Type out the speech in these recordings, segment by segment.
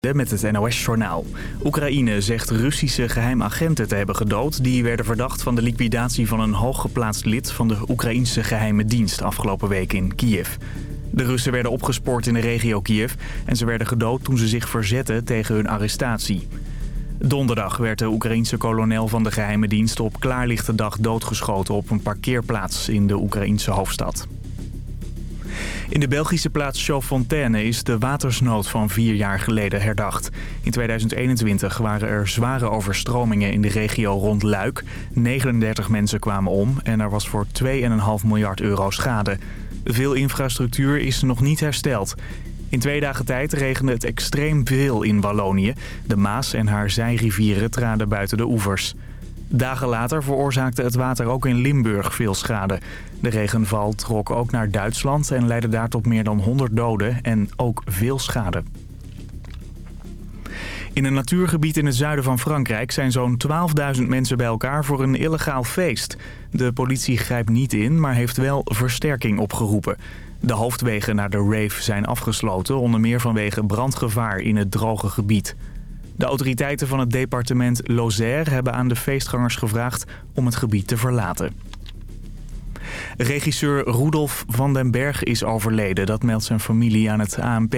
met het NOS-journaal. Oekraïne zegt Russische geheimagenten te hebben gedood... die werden verdacht van de liquidatie van een hooggeplaatst lid... van de Oekraïnse geheime dienst afgelopen week in Kiev. De Russen werden opgespoord in de regio Kiev... en ze werden gedood toen ze zich verzetten tegen hun arrestatie. Donderdag werd de Oekraïense kolonel van de geheime dienst... op klaarlichte dag doodgeschoten op een parkeerplaats in de Oekraïense hoofdstad. In de Belgische plaats Chaudfontaine is de watersnood van vier jaar geleden herdacht. In 2021 waren er zware overstromingen in de regio rond Luik. 39 mensen kwamen om en er was voor 2,5 miljard euro schade. Veel infrastructuur is nog niet hersteld. In twee dagen tijd regende het extreem veel in Wallonië. De Maas en haar zijrivieren traden buiten de oevers. Dagen later veroorzaakte het water ook in Limburg veel schade. De regenval trok ook naar Duitsland en leidde daar tot meer dan 100 doden en ook veel schade. In een natuurgebied in het zuiden van Frankrijk zijn zo'n 12.000 mensen bij elkaar voor een illegaal feest. De politie grijpt niet in, maar heeft wel versterking opgeroepen. De hoofdwegen naar de rave zijn afgesloten, onder meer vanwege brandgevaar in het droge gebied. De autoriteiten van het departement Lozère hebben aan de feestgangers gevraagd om het gebied te verlaten. Regisseur Rudolf van den Berg is overleden. Dat meldt zijn familie aan het ANP.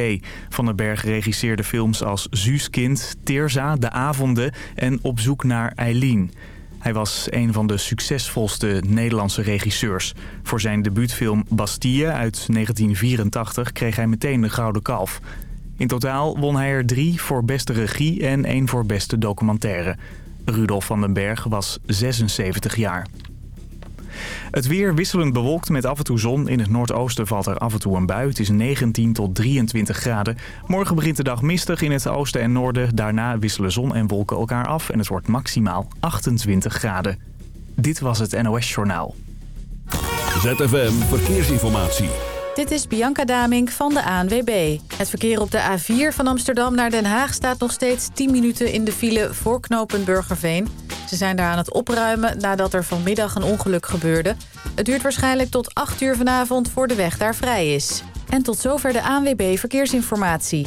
Van den Berg regisseerde films als Zuuskind, Teerza, De Avonden en Op zoek naar Eileen. Hij was een van de succesvolste Nederlandse regisseurs. Voor zijn debuutfilm Bastille uit 1984 kreeg hij meteen de Gouden Kalf. In totaal won hij er drie voor beste regie en één voor beste documentaire. Rudolf van den Berg was 76 jaar. Het weer wisselend bewolkt met af en toe zon. In het noordoosten valt er af en toe een bui. Het is 19 tot 23 graden. Morgen begint de dag mistig in het oosten en noorden. Daarna wisselen zon en wolken elkaar af en het wordt maximaal 28 graden. Dit was het NOS Journaal. ZFM Verkeersinformatie. Dit is Bianca Damink van de ANWB. Het verkeer op de A4 van Amsterdam naar Den Haag staat nog steeds 10 minuten in de file voor knooppunt Burgerveen. Ze zijn daar aan het opruimen nadat er vanmiddag een ongeluk gebeurde. Het duurt waarschijnlijk tot 8 uur vanavond voor de weg daar vrij is. En tot zover de ANWB Verkeersinformatie.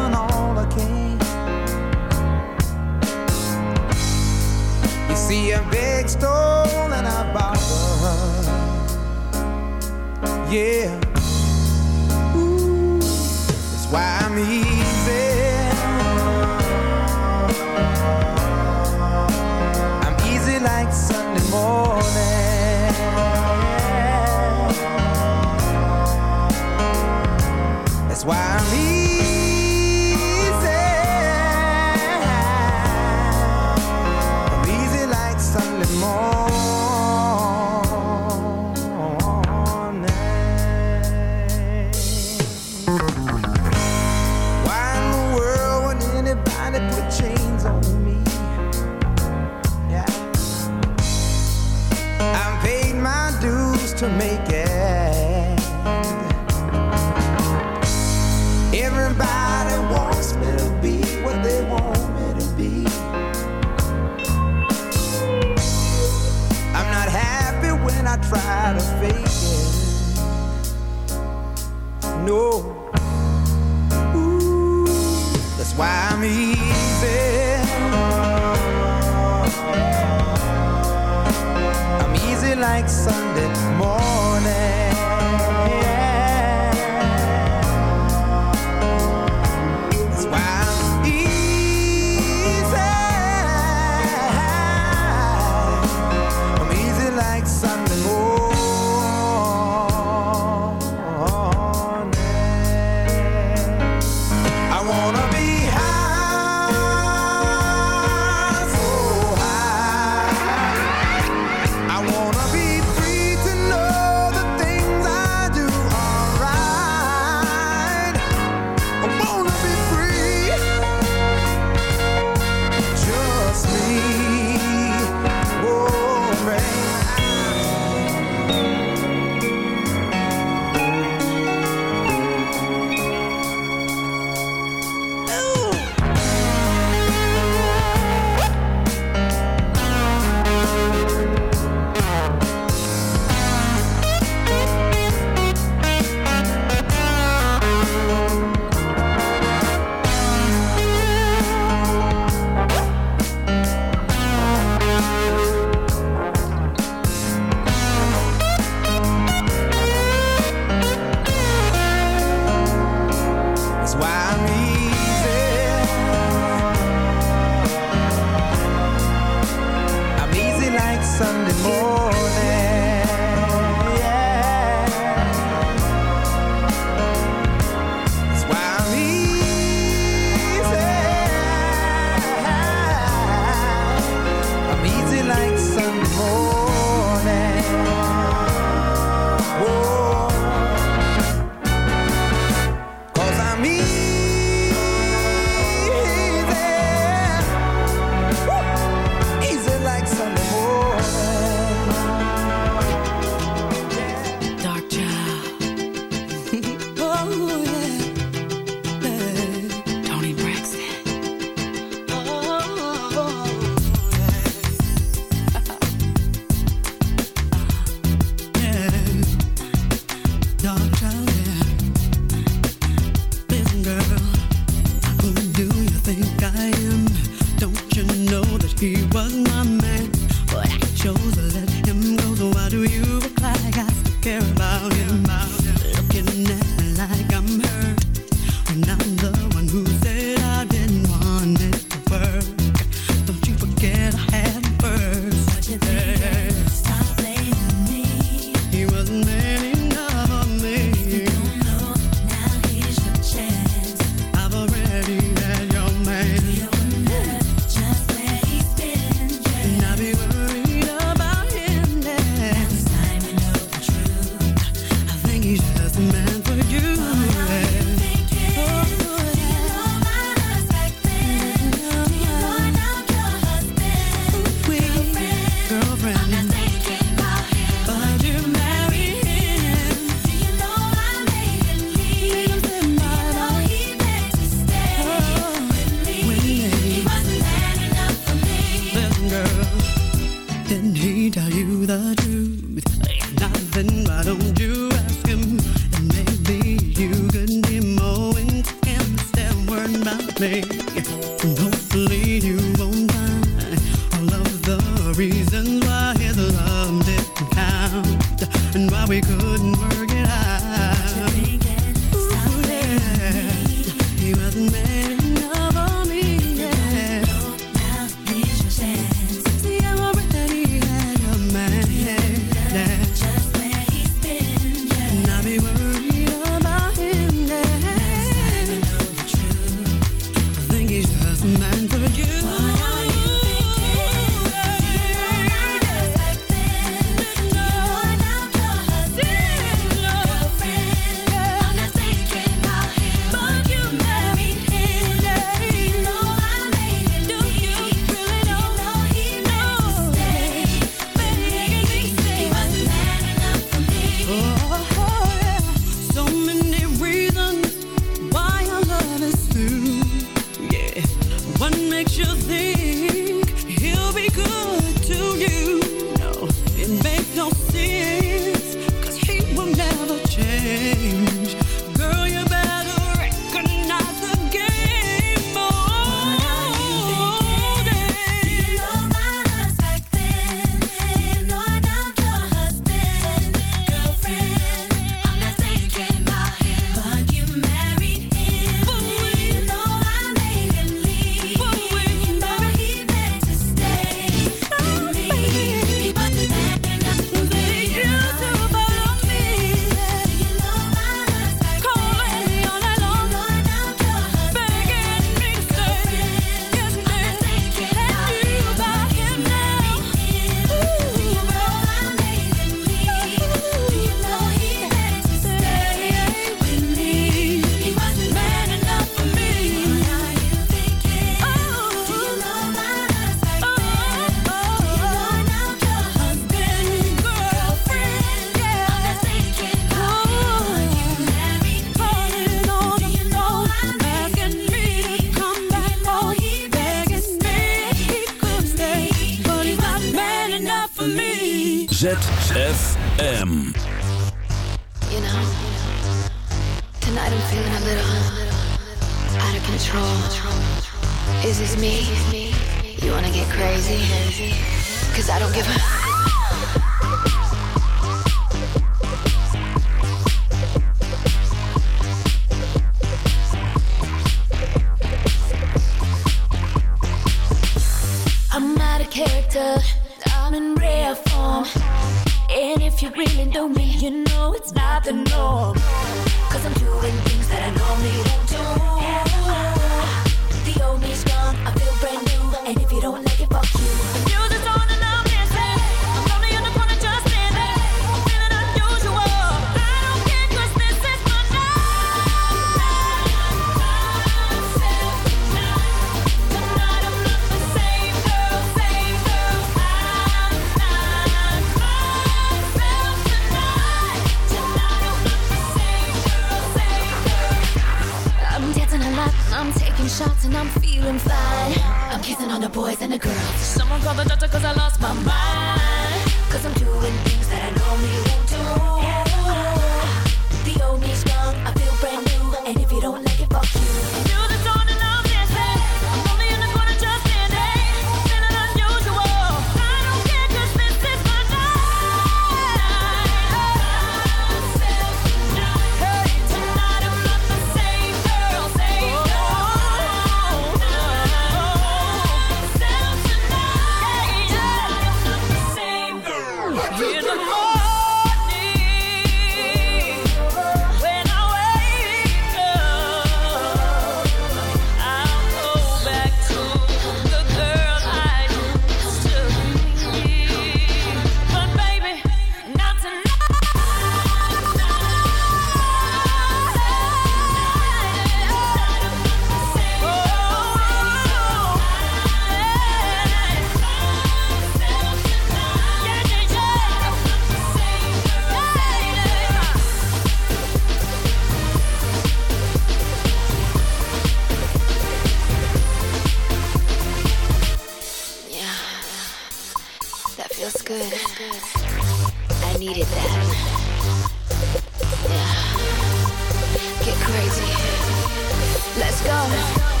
Let's go.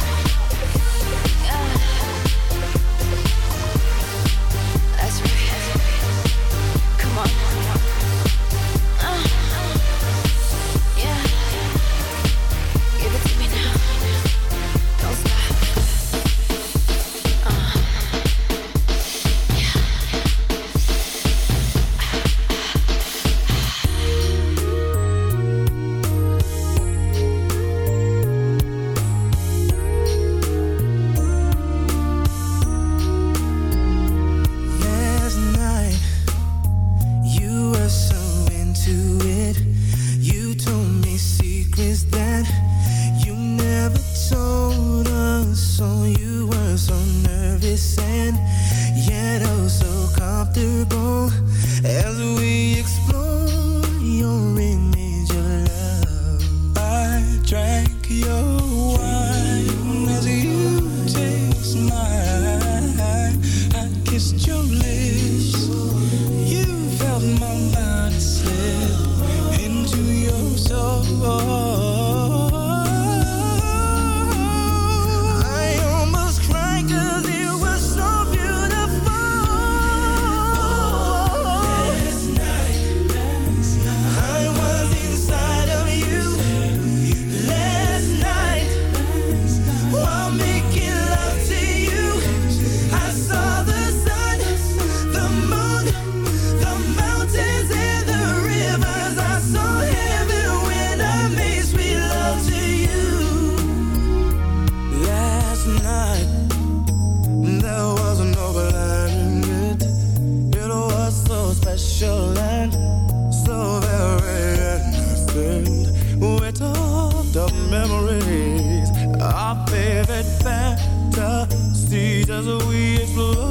Cause we explode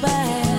back.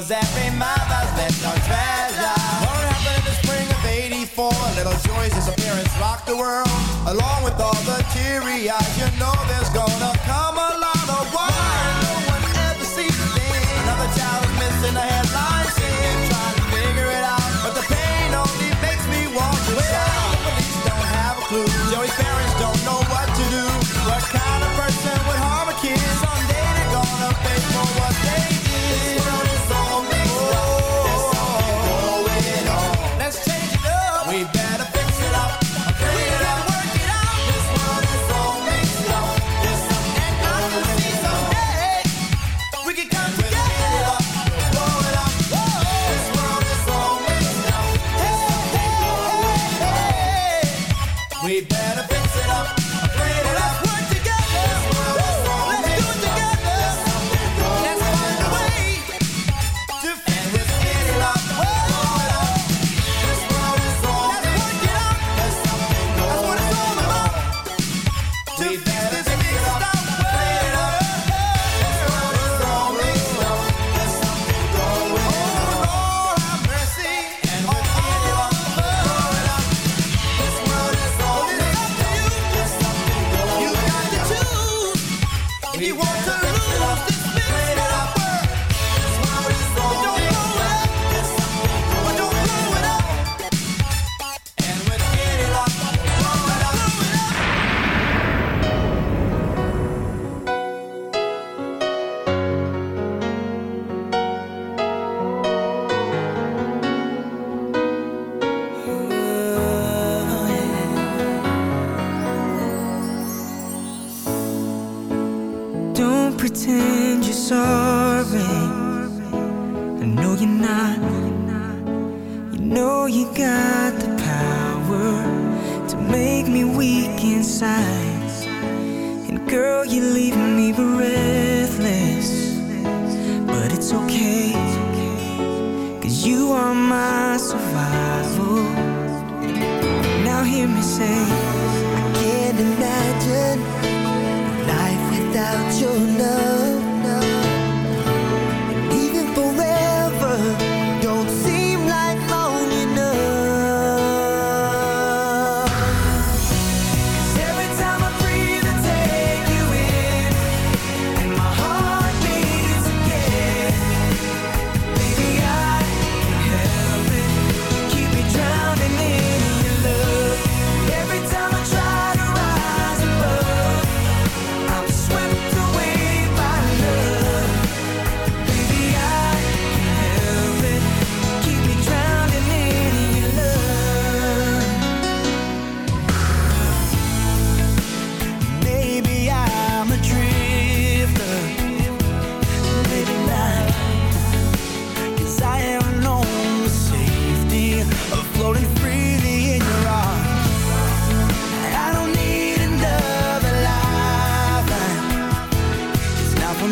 Cause every mother's left no treasure. What happened in the spring of 84 Little Joy's disappearance rocked the world. Along with all the teary eyes You know there's gonna come a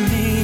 me.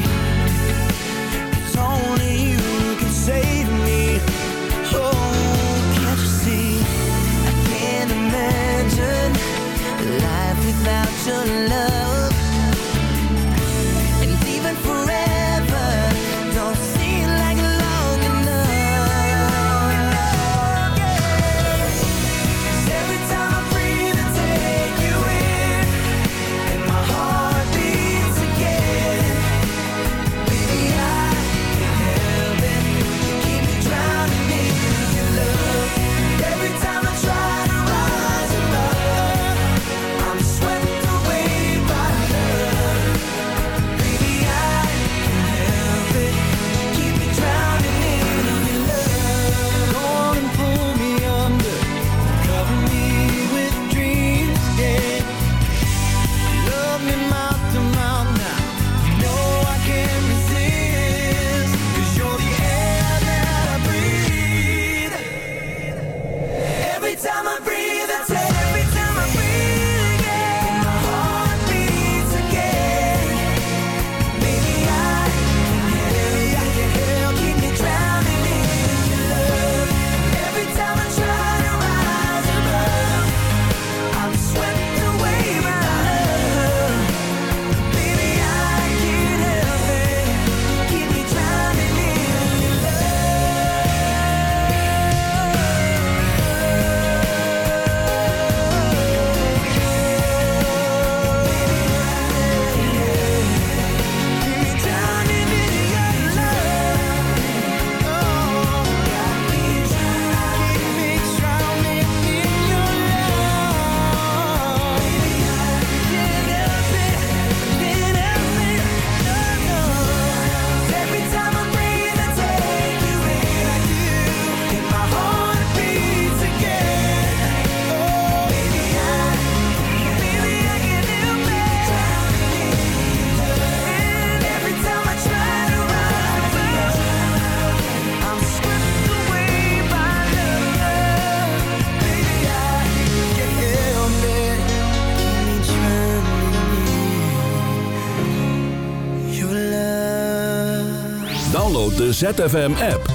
ZFM-app.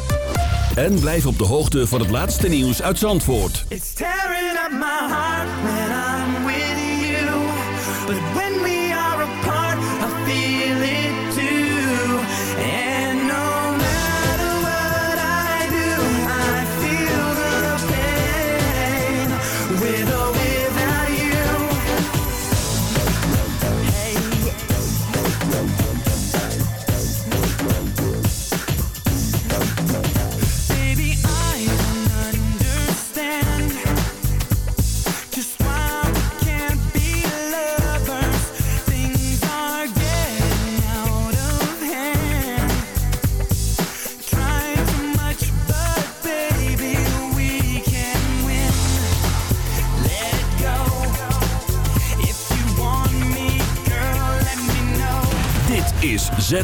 En blijf op de hoogte van het laatste nieuws uit Zandvoort. It's tearing up my heart, man.